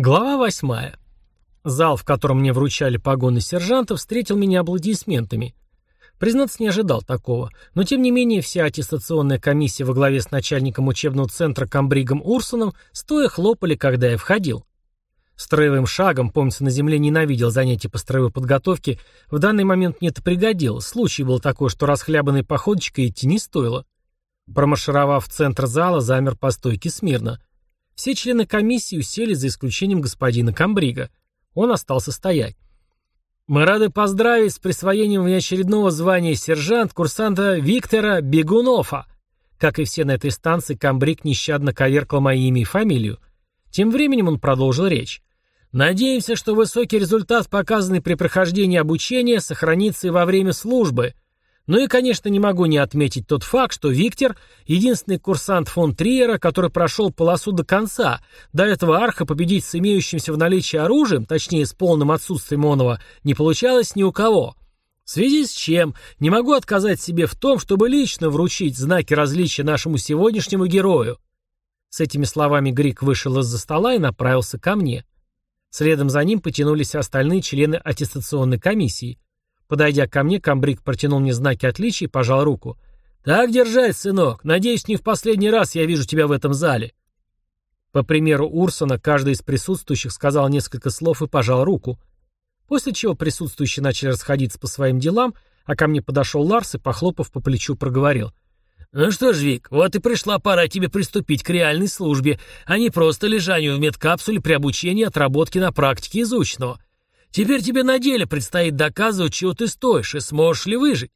Глава восьмая. Зал, в котором мне вручали погоны сержанта, встретил меня аплодисментами. Признаться, не ожидал такого, но тем не менее вся аттестационная комиссия во главе с начальником учебного центра Камбригом Урсоном стоя хлопали, когда я входил. Строевым шагом, помнится, на земле ненавидел занятия по строевой подготовке, в данный момент мне это пригодилось, случай был такой, что расхлябанной походочкой идти не стоило. Промаршировав в центр зала, замер по стойке смирно. Все члены комиссии усели за исключением господина Камбрига. Он остался стоять. «Мы рады поздравить с присвоением внеочередного звания сержант курсанта Виктора Бегунова». Как и все на этой станции, Камбриг нещадно коверкал мое имя и фамилию. Тем временем он продолжил речь. «Надеемся, что высокий результат, показанный при прохождении обучения, сохранится и во время службы». Ну и, конечно, не могу не отметить тот факт, что Виктор — единственный курсант фон Триера, который прошел полосу до конца. До этого арха победить с имеющимся в наличии оружием, точнее, с полным отсутствием оного, не получалось ни у кого. В связи с чем не могу отказать себе в том, чтобы лично вручить знаки различия нашему сегодняшнему герою. С этими словами Грик вышел из-за стола и направился ко мне. Следом за ним потянулись остальные члены аттестационной комиссии. Подойдя ко мне, комбриг протянул мне знаки отличия и пожал руку. «Так держать, сынок. Надеюсь, не в последний раз я вижу тебя в этом зале». По примеру Урсона, каждый из присутствующих сказал несколько слов и пожал руку. После чего присутствующие начали расходиться по своим делам, а ко мне подошел Ларс и, похлопав по плечу, проговорил. «Ну что ж, Вик, вот и пришла пора тебе приступить к реальной службе, а не просто лежанию в медкапсуле при обучении отработки на практике изученного. Теперь тебе на деле предстоит доказывать, чего ты стоишь и сможешь ли выжить.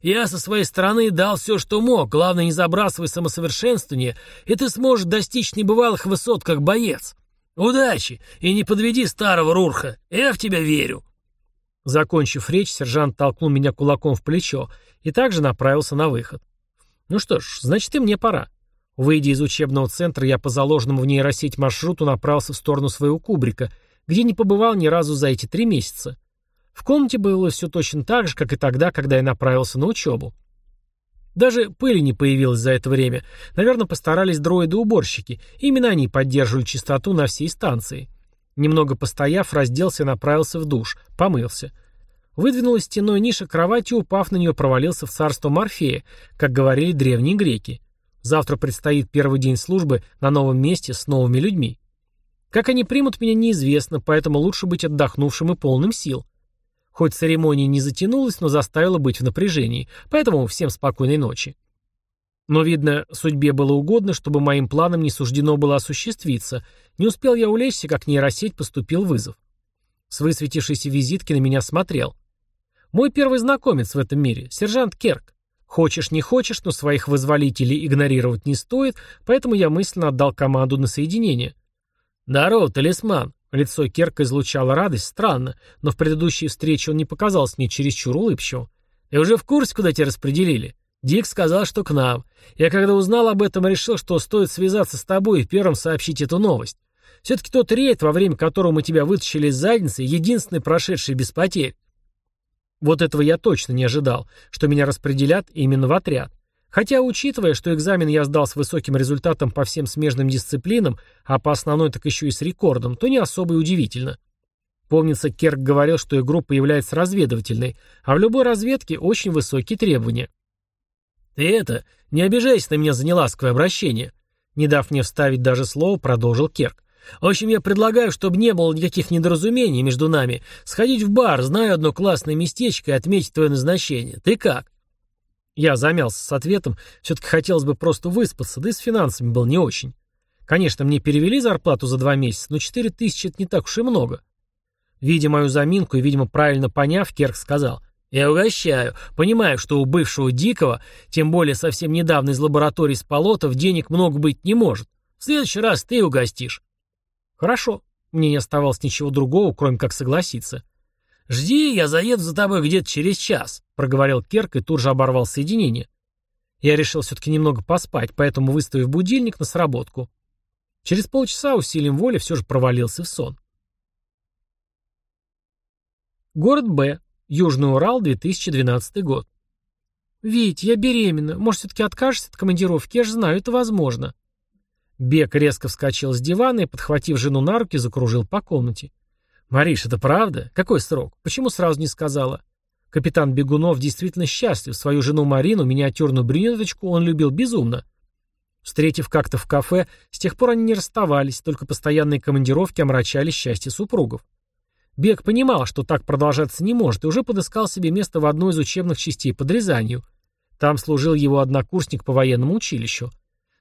Я со своей стороны дал все, что мог, главное не забрасывай самосовершенствование, и ты сможешь достичь небывалых высот как боец. Удачи, и не подведи старого Рурха, я в тебя верю. Закончив речь, сержант толкнул меня кулаком в плечо и также направился на выход. Ну что ж, значит и мне пора. Выйдя из учебного центра, я по заложенному в нейросеть маршруту направился в сторону своего кубрика — где не побывал ни разу за эти три месяца. В комнате было все точно так же, как и тогда, когда я направился на учебу. Даже пыли не появилось за это время. Наверное, постарались дроиды-уборщики. Именно они поддерживали чистоту на всей станции. Немного постояв, разделся и направился в душ. Помылся. Выдвинулась стеной ниша кровати, упав на нее, провалился в царство Морфея, как говорили древние греки. Завтра предстоит первый день службы на новом месте с новыми людьми. Как они примут меня, неизвестно, поэтому лучше быть отдохнувшим и полным сил. Хоть церемония не затянулась, но заставила быть в напряжении, поэтому всем спокойной ночи. Но, видно, судьбе было угодно, чтобы моим планам не суждено было осуществиться. Не успел я улечься, как нейросеть поступил вызов. С высветившейся визитки на меня смотрел. Мой первый знакомец в этом мире, сержант Керк. Хочешь, не хочешь, но своих вызволителей игнорировать не стоит, поэтому я мысленно отдал команду на соединение. «Здорово, талисман!» Лицо Керка излучало радость, странно, но в предыдущей встрече он не показался мне чересчур улыбчивым. «Ты уже в курсе, куда тебя распределили?» Дик сказал, что к нам. Я когда узнал об этом, решил, что стоит связаться с тобой и первым сообщить эту новость. Все-таки тот рейд, во время которого мы тебя вытащили из задницы, единственный прошедший без потерь. Вот этого я точно не ожидал, что меня распределят именно в отряд. Хотя, учитывая, что экзамен я сдал с высоким результатом по всем смежным дисциплинам, а по основной так еще и с рекордом, то не особо и удивительно. Помнится, Керк говорил, что их группа является разведывательной, а в любой разведке очень высокие требования. «Ты это, не обижайся на меня за неласковое обращение», не дав мне вставить даже слово, продолжил Керк. В общем, я предлагаю, чтобы не было никаких недоразумений между нами, сходить в бар, знаю одно классное местечко и отметить твое назначение. Ты как? Я замялся с ответом, все-таки хотелось бы просто выспаться, да и с финансами был не очень. Конечно, мне перевели зарплату за два месяца, но четыре тысячи это не так уж и много. Видя мою заминку и, видимо, правильно поняв, Керк сказал, «Я угощаю. Понимаю, что у бывшего Дикого, тем более совсем недавно из лаборатории Сполотов, денег много быть не может. В следующий раз ты угостишь». «Хорошо». Мне не оставалось ничего другого, кроме как согласиться. «Жди, я заеду за тобой где-то через час», — проговорил Керк и тут же оборвал соединение. Я решил все-таки немного поспать, поэтому, выставив будильник на сработку. Через полчаса усилием воли все же провалился в сон. Город Б. Южный Урал, 2012 год. «Вить, я беременна. Может, все-таки откажешься от командировки? Я же знаю, это возможно». Бек резко вскочил с дивана и, подхватив жену на руки, закружил по комнате. «Мариш, это правда? Какой срок? Почему сразу не сказала?» Капитан Бегунов действительно счастлив. Свою жену Марину, миниатюрную брюнеточку, он любил безумно. Встретив как-то в кафе, с тех пор они не расставались, только постоянные командировки омрачали счастье супругов. Бег понимал, что так продолжаться не может, и уже подыскал себе место в одной из учебных частей под Рязанью. Там служил его однокурсник по военному училищу.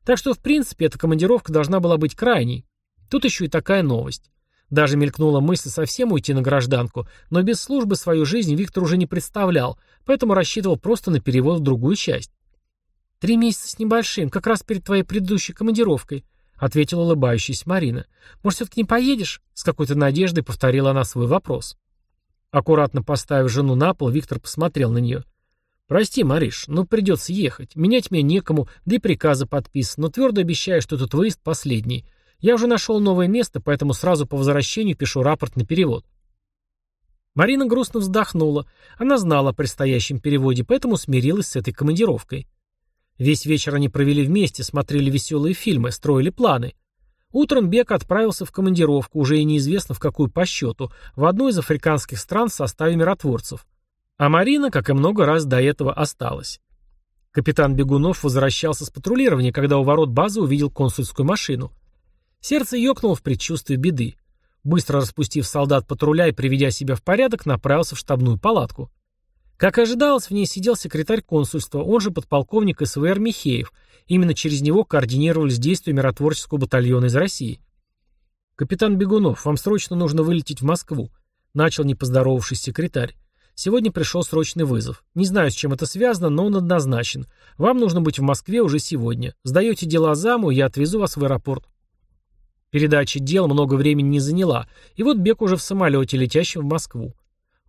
Так что, в принципе, эта командировка должна была быть крайней. Тут еще и такая новость. Даже мелькнула мысль совсем уйти на гражданку, но без службы свою жизнь Виктор уже не представлял, поэтому рассчитывал просто на перевод в другую часть. «Три месяца с небольшим, как раз перед твоей предыдущей командировкой», — ответила улыбающаяся Марина. «Может, все-таки не поедешь?» — с какой-то надеждой повторила она свой вопрос. Аккуратно поставив жену на пол, Виктор посмотрел на нее. «Прости, Мариш, но придется ехать. Менять меня некому, да и приказы подписаны, но твердо обещаю, что этот выезд последний. Я уже нашел новое место, поэтому сразу по возвращению пишу рапорт на перевод. Марина грустно вздохнула. Она знала о предстоящем переводе, поэтому смирилась с этой командировкой. Весь вечер они провели вместе, смотрели веселые фильмы, строили планы. Утром Бек отправился в командировку, уже и неизвестно в какую по счету, в одну из африканских стран в составе миротворцев. А Марина, как и много раз до этого, осталась. Капитан Бегунов возвращался с патрулирования, когда у ворот базы увидел консульскую машину – Сердце ёкнуло в предчувствии беды. Быстро распустив солдат патруля и приведя себя в порядок, направился в штабную палатку. Как ожидалось, в ней сидел секретарь консульства, он же подполковник СВР Михеев. Именно через него координировались действия миротворческого батальона из России. «Капитан Бегунов, вам срочно нужно вылететь в Москву», — начал не поздоровавшись секретарь. «Сегодня пришел срочный вызов. Не знаю, с чем это связано, но он однозначен. Вам нужно быть в Москве уже сегодня. Сдаете дела заму, я отвезу вас в аэропорт». Передача дел много времени не заняла, и вот Бек уже в самолете, летящем в Москву.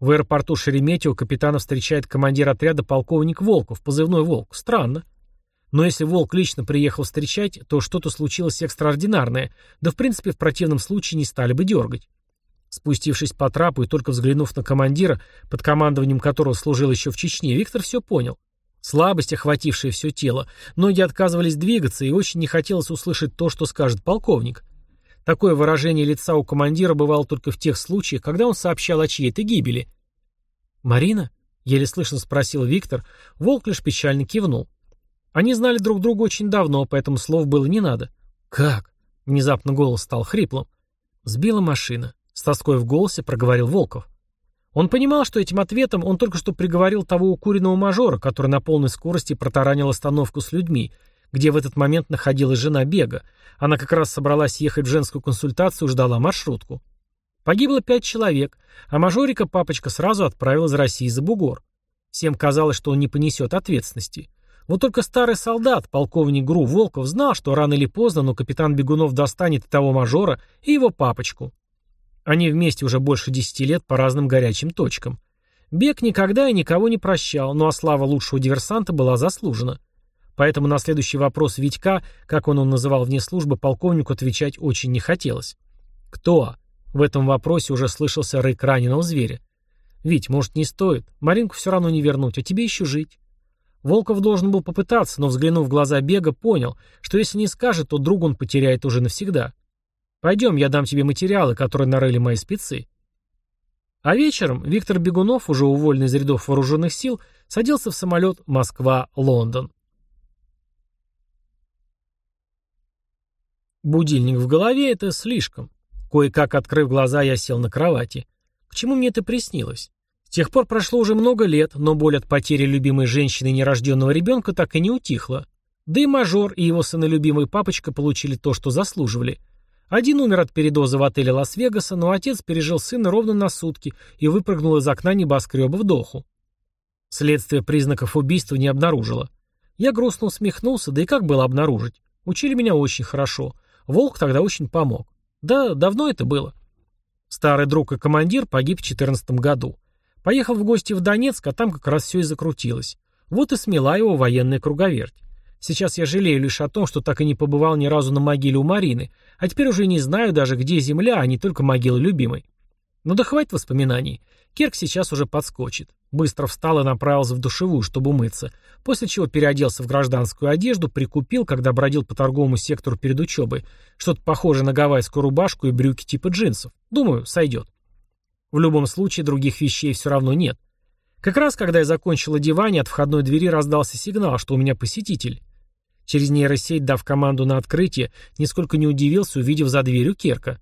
В аэропорту Шереметьево капитана встречает командир отряда полковник Волков, позывной «Волк». Странно. Но если Волк лично приехал встречать, то что-то случилось экстраординарное, да в принципе в противном случае не стали бы дергать. Спустившись по трапу и только взглянув на командира, под командованием которого служил еще в Чечне, Виктор все понял. Слабость, охватившая все тело, ноги отказывались двигаться, и очень не хотелось услышать то, что скажет полковник. Такое выражение лица у командира бывало только в тех случаях, когда он сообщал о чьей-то гибели. «Марина?» — еле слышно спросил Виктор. Волк лишь печально кивнул. Они знали друг друга очень давно, поэтому слов было не надо. «Как?» — внезапно голос стал хриплым. «Сбила машина», — с тоской в голосе проговорил Волков. Он понимал, что этим ответом он только что приговорил того укуренного мажора, который на полной скорости протаранил остановку с людьми, где в этот момент находилась жена Бега. Она как раз собралась ехать в женскую консультацию, ждала маршрутку. Погибло пять человек, а мажорика папочка сразу отправил из России за бугор. Всем казалось, что он не понесет ответственности. Вот только старый солдат, полковник ГРУ Волков, знал, что рано или поздно, но капитан Бегунов достанет того мажора, и его папочку. Они вместе уже больше десяти лет по разным горячим точкам. Бег никогда и никого не прощал, но а слава лучшего диверсанта была заслужена. Поэтому на следующий вопрос Витька, как он он называл вне службы, полковнику отвечать очень не хотелось. «Кто?» В этом вопросе уже слышался рык раненого зверя. «Вить, может, не стоит? Маринку все равно не вернуть, а тебе еще жить». Волков должен был попытаться, но, взглянув в глаза Бега, понял, что если не скажет, то друг он потеряет уже навсегда. «Пойдем, я дам тебе материалы, которые нарыли мои спецы». А вечером Виктор Бегунов, уже уволенный из рядов вооруженных сил, садился в самолет Москва-Лондон. Будильник в голове — это слишком. Кое-как открыв глаза, я сел на кровати. К чему мне это приснилось? С тех пор прошло уже много лет, но боль от потери любимой женщины и нерожденного ребенка так и не утихла. Да и мажор и его сынолюбимый папочка получили то, что заслуживали. Один умер от передоза в отеле Лас-Вегаса, но отец пережил сына ровно на сутки и выпрыгнул из окна небоскреба в доху. Следствие признаков убийства не обнаружило. Я грустно усмехнулся, да и как было обнаружить? Учили меня очень хорошо. Волк тогда очень помог. Да, давно это было. Старый друг и командир погиб в 14 году. Поехал в гости в Донецк, а там как раз все и закрутилось. Вот и смела его военная круговерть. Сейчас я жалею лишь о том, что так и не побывал ни разу на могиле у Марины, а теперь уже не знаю даже, где земля, а не только могила любимой. Но да хватит воспоминаний. Керк сейчас уже подскочит. Быстро встал и направился в душевую, чтобы умыться, после чего переоделся в гражданскую одежду, прикупил, когда бродил по торговому сектору перед учебой, что-то похожее на гавайскую рубашку и брюки типа джинсов. Думаю, сойдет. В любом случае, других вещей все равно нет. Как раз, когда я закончил одевание, от входной двери раздался сигнал, что у меня посетитель. Через нейросеть, дав команду на открытие, нисколько не удивился, увидев за дверью Керка.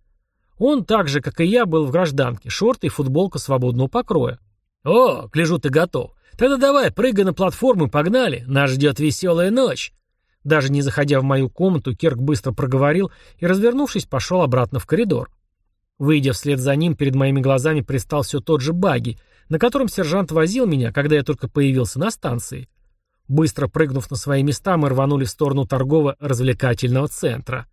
Он, так же, как и я, был в гражданке, шорты и футболка свободного покроя. «О, гляжу, ты готов. Тогда давай, прыгай на платформу, погнали. Нас ждет веселая ночь». Даже не заходя в мою комнату, Керк быстро проговорил и, развернувшись, пошел обратно в коридор. Выйдя вслед за ним, перед моими глазами пристал все тот же баги, на котором сержант возил меня, когда я только появился на станции. Быстро прыгнув на свои места, мы рванули в сторону торгово-развлекательного центра.